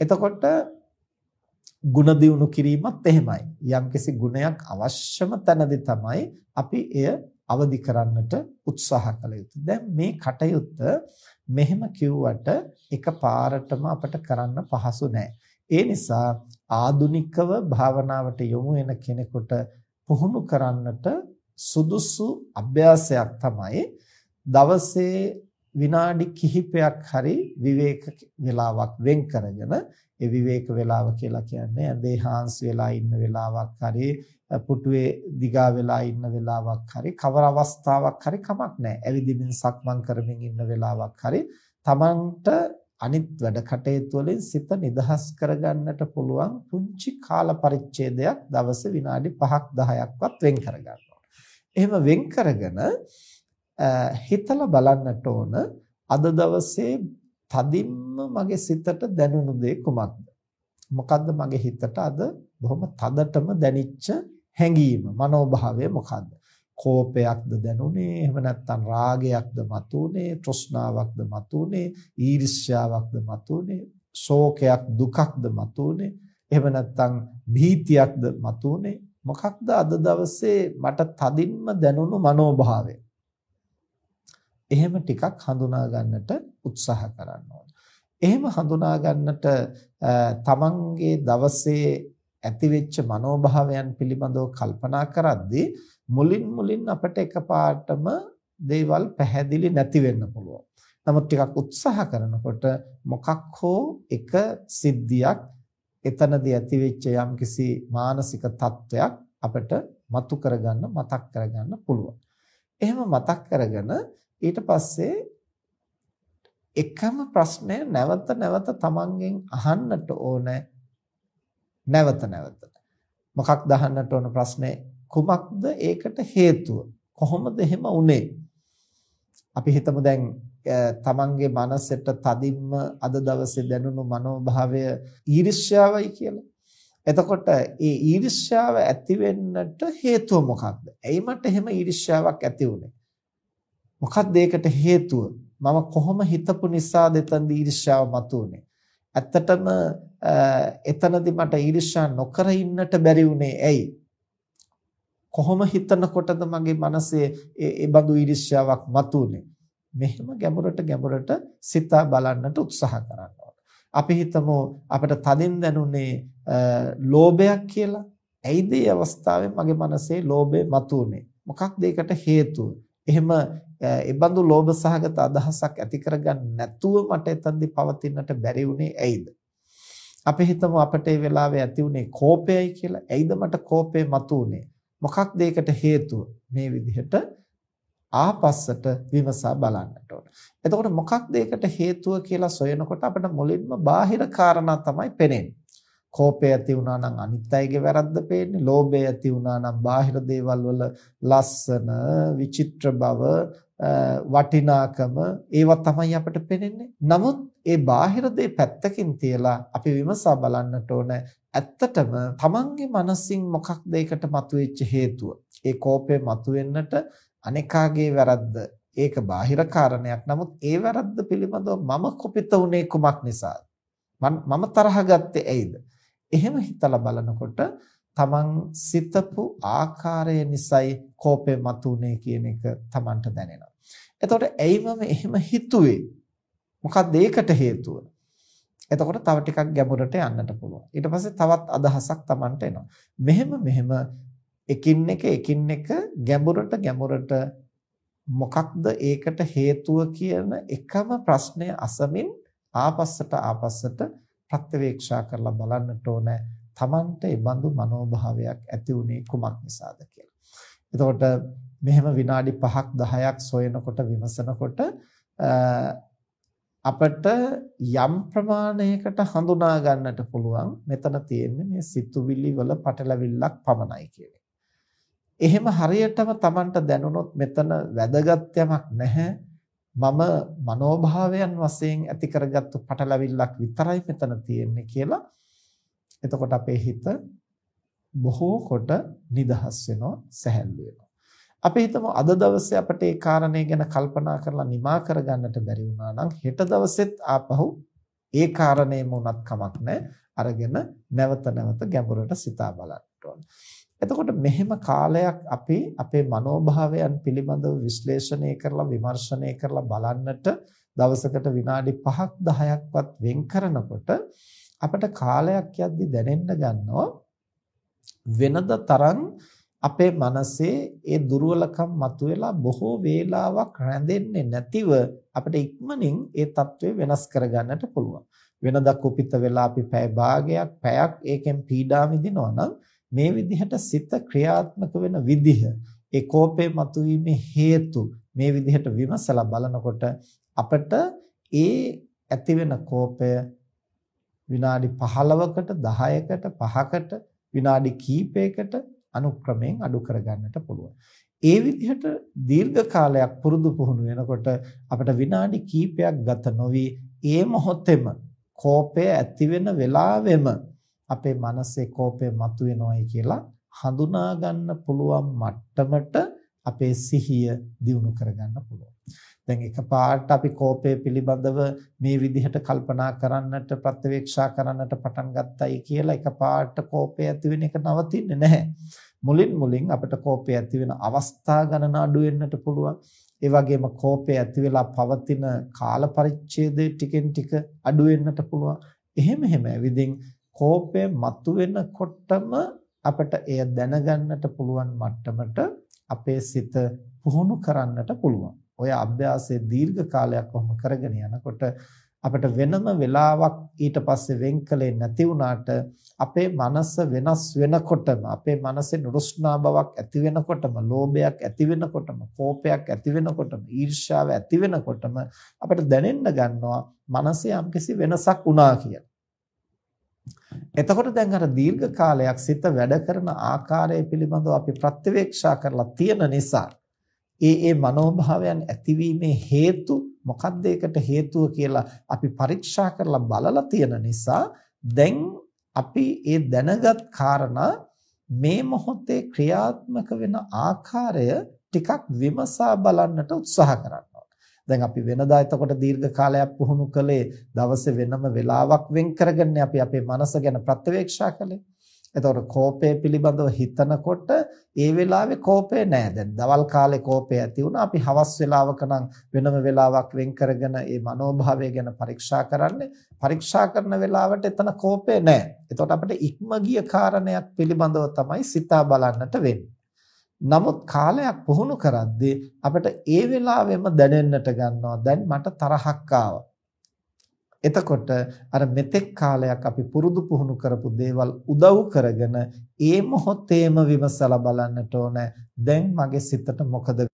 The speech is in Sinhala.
එතකොට ಗುಣ දියුණු කිරීමත් එහෙමයි. යම්කිසි ගුණයක් අවශ්‍යම තැනදී තමයි අපි එය අවදි කරන්නට උත්සාහ කළ යුතුයි. දැන් මේ කටයුත්ත මෙහෙම කිව්වට එකපාරටම අපිට කරන්න පහසු නෑ. ඒ නිසා ආදුනිකව භාවනාවට යොමු වෙන කෙනෙකුට පුහුණු කරන්නට සුදුසු අභ්‍යාසයක් තමයි දවසේ විනාඩි කිහිපයක් හරි විවේක වේලාවක් වෙන් කරගෙන ඒ විවේක වේලාව කියලා කියන්නේ ඇඳේ හාන්සි වෙලා ඉන්න වෙලාවක් හරි පුටුවේ දිගා වෙලා ඉන්න වෙලාවක් හරි කවර අවස්ථාවක් හරි කමක් නැහැ. ඇවිදින්න සක්මන් කරමින් ඉන්න වෙලාවක් හරි තමන්ට අනිත් වැඩ කටයුතු වලින් සිත නිදහස් කරගන්නට පුළුවන් පුංචි කාල පරිච්ඡේදයක් දවසේ විනාඩි 5ක් 10ක්වත් වෙන් කරගන්න එහෙම වෙන් කරගෙන හිතලා බලන්නට ඕන අද දවසේ තදින්ම මගේ සිතට දැනුණු දේ කුමක්ද? මොකද්ද මගේ හිතට අද බොහොම තදටම දැනිච්ච හැඟීම, මනෝභාවය මොකද්ද? කෝපයක්ද දැනුනේ? එහෙම නැත්නම් රාගයක්ද මතුනේ? තෘෂ්ණාවක්ද මතුනේ? ඊර්ෂ්‍යාවක්ද මතුනේ? ශෝකයක් දුකක්ද මතුනේ? එහෙම නැත්නම් භීතියක්ද මතුනේ? මොකක්ද අද දවසේ මට තදින්ම දැනුණු මනෝභාවය? එහෙම ටිකක් හඳුනා ගන්නට උත්සාහ කරන්න ඕනේ එහෙම හඳුනා ගන්නට තමන්ගේ දවසේ ඇතිවෙච්ච මනෝභාවයන් පිළිබඳව කල්පනා කරද්දී මුලින් මුලින් අපිට එකපාරටම දේවල් පැහැදිලි නැති වෙන්න පුළුවන්. නමුත් ටිකක් උත්සාහ කරනකොට මොකක් හෝ එක සිද්ධියක් එතනදී ඇතිවෙච්ච යම්කිසි මානසික තත්වයක් අපිට මතු කරගන්න මතක් කරගන්න පුළුවන්. එහෙම මතක් කරගෙන ඊට පස්සේ එකම ප්‍රශ්නය නැවත නැවත තමන්ගෙන් අහන්නට ඕනේ නැවත නැවත. මොකක්ද අහන්නට ඕන ප්‍රශ්නේ කුමක්ද ඒකට හේතුව? කොහොමද එහෙම වුනේ? අපි හිතමු දැන් තමන්ගේ මනසට තදින්ම අද දවසේ දැනුණු මනෝභාවය ඊර්ෂ්‍යාවයි කියලා. එතකොට ඒ ඊර්ෂ්‍යාව ඇති වෙන්නට හේතුව මොකක්ද? ඇයි මට එහෙම ඊර්ෂ්‍යාවක් ඇති වුනේ? මොකක්ද ඒකට හේතුව? මම කොහොම හිතපු නිසාද එතන ඊර්ෂ්‍යාව මතුවනේ? ඇත්තටම එතනදී මට ඊර්ෂ්‍යා නොකර ඉන්නට බැරි වුණේ ඇයි? කොහොම හිතනකොටද මගේ මනසේ ඒ බඳු ඊර්ෂ්‍යාවක් මතුනේ? මෙහෙම ගැඹුරට ගැඹුරට සිතා බලන්නට උත්සාහ කරන්න අපි හිතමු අපිට තදින් දැනුනේ ලෝභයක් කියලා. ඇයිද මේ අවස්ථාවේ මගේ මනසේ ලෝභය මතුනේ? මොකක්ද ඒකට හේතුව? එහෙම ඒ බඳු ලෝභ සහගත අදහසක් ඇති කරගන්න නැතුව මට එතනදී පවතින්නට බැරි වුණේ ඇයිද? අපි හිතමු අපිට ඒ වෙලාවේ ඇති වුණේ කෝපයයි කියලා. ඇයිද මට කෝපය මතුනේ? මොකක්ද ඒකට හේතුව? මේ විදිහට ආපස්සට විමසා බලන්නට ඕන. එතකොට මොකක්ද ඒකට හේතුව කියලා සොයනකොට අපිට මුලින්ම බාහිර කාරණා තමයි පේන්නේ. කෝපය ඇති වුණා නම් අනිත් අයගේ වැරද්ද පේන්නේ. ලෝභය ඇති වුණා නම් බාහිර දේවල් වල ලස්සන, විචිත්‍ර බව, වටිනාකම ඒවා තමයි අපිට පේන්නේ. නමුත් ඒ බාහිර දේ පැත්තකින් තියලා අපි විමසා බලන්නට ඕන ඇත්තටම තමන්ගේ මනසින් මොකක්ද ඒකට මතුවෙච්ච හේතුව? ඒ කෝපය මතුවෙන්නට අනේකාගේ වැරද්ද ඒක බාහිර කාරණයක්. නමුත් ඒ වැරද්ද පිළිබඳව මම කුපිත වුණේ කුමක් නිසාද? මම තරහ ගත්තේ ඇයිද? එහෙම හිතලා බලනකොට තමන් සිතපු ආකාරය නිසයි කෝපය මතුනේ කියන එක තමන්ට දැනෙනවා. එතකොට ඇයි මම එහෙම හිතුවේ? මොකක්ද ඒකට හේතුව? එතකොට තව ටිකක් ගැඹුරට යන්නට පුළුවන්. ඊට පස්සේ තවත් අදහසක් Tamanට එනවා. මෙහෙම මෙහෙම එකින් එක එකින් එක ගැඹුරට ගැඹුරට මොකක්ද ඒකට හේතුව කියන එකම ප්‍රශ්නය අසමින් ආපස්සට ආපස්සට ප්‍රත්‍යවේක්ෂා කරලා බලන්නට ඕන තමන්ට ඒ බඳු මනෝභාවයක් ඇති වුනේ කුමක් නිසාද කියලා. එතකොට මෙහෙම විනාඩි 5ක් 10ක් සොයනකොට විමසනකොට අපට යම් ප්‍රමාණයකට හඳුනා ගන්නට පුළුවන් මෙතන තියෙන්නේ මේ සිතුවිලි වල පටලවිල්ලක් පමණයි කියන එහෙම හරියටම Tamanට දැනුනොත් මෙතන වැදගත් යමක් නැහැ. මම මනෝභාවයන් වශයෙන් ඇති කරගත්තු පටලවිල්ලක් විතරයි මෙතන තියෙන්නේ කියලා. එතකොට අපේ හිත බොහෝ කොට නිදහස් වෙනවා, සැහැල්ලු වෙනවා. අපි හිතමු අද දවසේ අපිට ඒ කාරණේ ගැන කල්පනා කරලා නිමා කරගන්නට බැරි වුණා නම් හෙට දවසෙත් ආපහු ඒ කාරණේම උනත් කමක් නැහැ. අරගෙන නැවත නැවත ගැඹුරට සිතා බලන්න ඕන. එතකොට මෙහෙම කාලයක් අපි අපේ මනෝභාවයන් පිළිබඳව විශ්ලේෂණය කරලා විමර්ශනය කරලා බලන්නට දවසකට විනාඩි 5ක් 10ක්වත් වෙන් කරනකොට අපිට කාලයක් යද්දි දැනෙන්න ගන්නවා වෙනද තරම් අපේ මනසේ ඒ දුර්වලකම් මතුවෙලා බොහෝ වේලාවක් රැඳෙන්නේ නැතිව අපිට ඉක්මනින් ඒ తත්වය වෙනස් කරගන්නට පුළුවන්. වෙනදා කුපිත වෙලා අපි පැය භාගයක් පැයක් ඒකෙන් පීඩා විඳිනවා නම් මේ විදිහට සිත ක්‍රියාත්මක වෙන විදිහ ඒ කෝපේ මතුවීමේ හේතු මේ විදිහට විමසලා බලනකොට අපිට ඒ ඇති වෙන කෝපය විනාඩි 15කට 10කට 5කට විනාඩි කිහිපයකට අනුක්‍රමයෙන් අඩු කරගන්නට පුළුවන්. ඒ විදිහට දීර්ඝ කාලයක් පුරුදු පුහුණු වෙනකොට අපිට විනාඩි කිහිපයක් ගත නොවි ඒ මොහොතේම කෝපය ඇති වෙන වෙලාවෙම අපේ මනසේ කෝපය මතුවෙනවයි කියලා හඳුනා ගන්න පුළුවන් මට්ටමට අපේ සිහිය දියුණු කරගන්න පුළුවන්. දැන් එකපාරට අපි කෝපය පිළිබඳව මේ විදිහට කල්පනා කරන්නට ප්‍රත්‍යවේක්ෂා කරන්නට පටන් ගත්තයි කියලා එකපාරට කෝපය ඇති වෙන එක නවතින්නේ නැහැ. මුලින් මුලින් අපිට කෝපය ඇති වෙන අවස්ථා ගණන අඩු වෙන්නට පුළුවන්. ඒ වගේම කෝපය ඇති වෙලා පවතින කාල පරිච්ඡේදය ටිකෙන් ටික අඩු වෙන්නට පුළුවන්. එහෙම එහෙම ඇවිදින් කෝපය මතුවෙනකොටම අපිට එය දැනගන්නට පුළුවන් මට්ටමට අපේ සිත පුහුණු කරන්නට පුළුවන්. ඔය අභ්‍යාසයේ දීර්ඝ කාලයක් කොහොම කරගෙන යනකොට අපිට වෙනම වෙලාවක් ඊට පස්සේ වෙන්කලේ නැති වුණාට අපේ මනස වෙනස් වෙනකොටම අපේ මනසේ නුරුස්නා බවක් ඇති වෙනකොටම ලෝභයක් ඇති වෙනකොටම කෝපයක් ඇති වෙනකොටම ඊර්ෂ්‍යාව ඇති වෙනකොටම අපිට දැනෙන්න ගන්නවා මනසේ යම්කිසි වෙනසක් වුණා කියලා. එතකොට දැන් අර දීර්ඝ කාලයක් සිත වැඩ කරන ආකාරය පිළිබඳව අපි ප්‍රත්‍යවේක්ෂා කරලා තියෙන නිසා ඒ ඒ මනෝභාවයන් ඇතිවීමේ හේතු මොකක්ද ඒකට හේතුව කියලා අපි පරීක්ෂා කරලා බලලා තියෙන නිසා දැන් අපි ඒ දැනගත් කාරණා මේ මොහොතේ ක්‍රියාත්මක වෙන ආකාරය ටිකක් විමසා බලන්නට උත්සාහ කරනවා. දැන් අපි වෙනදා එතකොට දීර්ඝ කාලයක් පුහුණු කළේ දවසේ වෙනම වෙලාවක් වෙන් කරගෙන අපි අපේ මනස ගැන ප්‍රත්‍යවේක්ෂා කළේ. එතකොට කෝපය පිළිබඳව හිතනකොට ඒ වෙලාවේ කෝපය නෑ. දැන් දවල් කාලේ කෝපය ඇති වුණා. අපි හවස් වෙලාවක නම් වෙනම වෙලාවක් වෙන් කරගෙන ඒ මනෝභාවය ගැන පරීක්ෂා කරන්නේ. පරීක්ෂා කරන වෙලාවට එතන කෝපය නෑ. එතකොට අපිට ඉක්ම ගිය කාරණයක් පිළිබඳව තමයි සිතා බලන්නට වෙන්නේ. නමුත් කාලයක් පුහුණු කරද්දී අපිට ඒ වෙලාවෙම දැනෙන්නට ගන්නවා දැන් මට තරහක් ආවා එතකොට අර මෙතෙක් කාලයක් අපි පුරුදු පුහුණු කරපු දේවල් උදව් කරගෙන ඒ මොහොතේම විමසලා බලන්නට ඕන දැන් මගේ සිතට මොකද